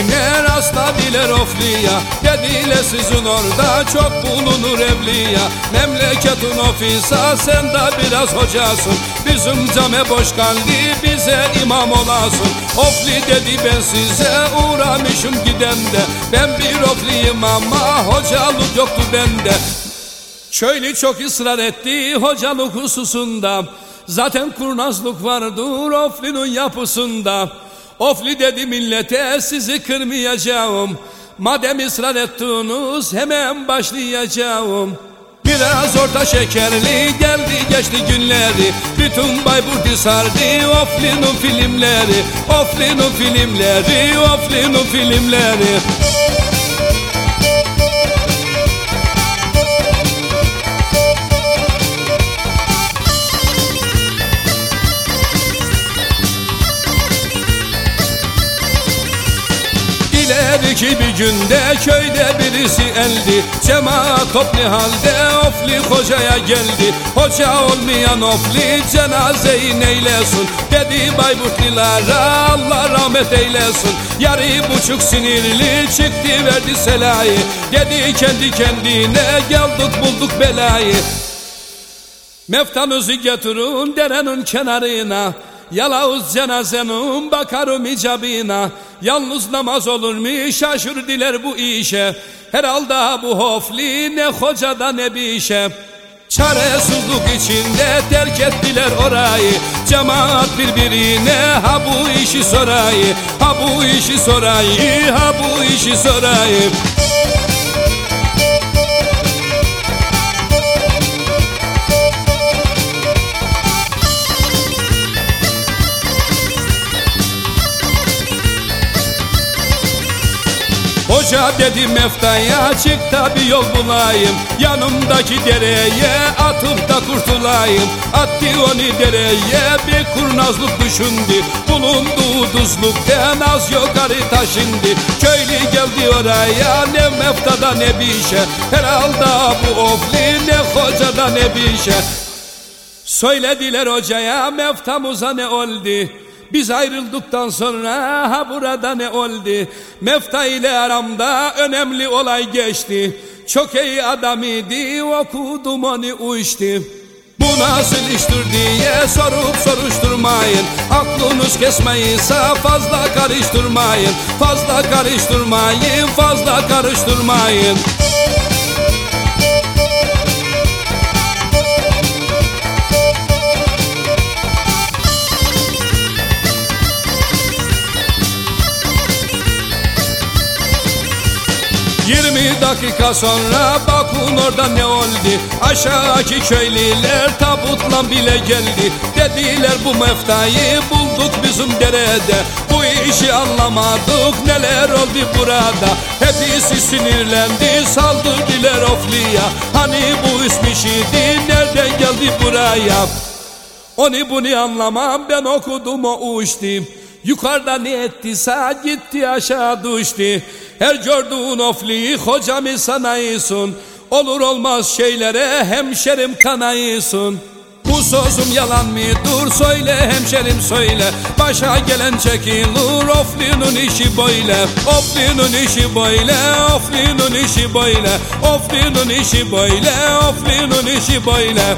Yine rastladılar ofliya Dediler sizin orada çok bulunur evliya. Memleketin ofisa sen de biraz hocasın. Bizim came boş kaldı bize imam olasın. Ofli dedi ben size uğramışım gidende. Ben bir ofliyim ama hocalık yoktu bende. Köylü çok ısrar etti hocalık hususunda. Zaten kurnazlık vardır Ofli'nin yapısında Ofli dedi millete sizi kırmayacağım. Madem ısrar ettiniz hemen başlayacağım. Biraz orta şekerli geldi geçti günleri. Bütün Bayburt'u sardı Ofli'nin filmleri. Ofli'nin filmleri Ofli'nin filmleri İleriki bir günde köyde birisi eldi. Cemaat toplu halde ofli hocaya geldi. Hoca olmayan ofli cenazeyi neylesin? Dedi Bayburtlilara Allah rahmet eylesin. Yarı buçuk sinirli çıktı verdi selayı. Dedi kendi kendine geldik bulduk belayı. Meftanızı getirin derenin kenarına Yalavuz cenazenin bakarım icabına. Yalnız namaz olur mu? Şaşır diler bu işe. Herhalde bu hofli ne hocada ne bir işe. Çaresizlik içinde terk ettiler orayı. Cemaat birbirine ha bu işi sorayı Ha bu işi sorayı ha bu işi sorayı Hoca dedi meftaya çık da bir yol bulayım. Yanımdaki dereye atıp da kurtulayım. Attı onu dereye bir kurnazlık düşündü. Bulunduğu duzluktan az yukarı taşındı. Köylü geldi oraya ne meftada ne bir şey Herhalde bu ofli ne hocada ne bir şey Söylediler hocaya meftamuza ne oldu biz ayrıldıktan sonra ha burada ne oldu? Mefta ile aramda önemli olay geçti. Çok iyi adam idi okudum onu uçtu. Bu nasıl iştir diye sorup soruşturmayın Aklınız kesmeyse fazla karıştırmayın Fazla karıştırmayın, fazla karıştırmayın 20 dakika sonra bakın orada ne oldu. Aşağıki köylüler tabutla bile geldi. Dediler bu meftayı bulduk bizim derede. Bu işi anlamadık neler oldu burada. Hepsi sinirlendi saldırdılar ofliya Hani bu ismiş idi nereden geldi buraya? Onu bunu anlamam ben okudum o uçtum Yukarıda ne ettiyse gitti aşağı düştü Her gördüğün ofliyi hocamı sanayısın. Olur olmaz şeylere hemşerim kanayısın. Bu sözüm yalan mı? Dur söyle hemşerim söyle. Başa gelen çekilir Ofli'nin işi böyle. Ofli'nin işi böyle Ofli'nin işi böyle. Ofli'nin işi böyle Ofli'nin işi böyle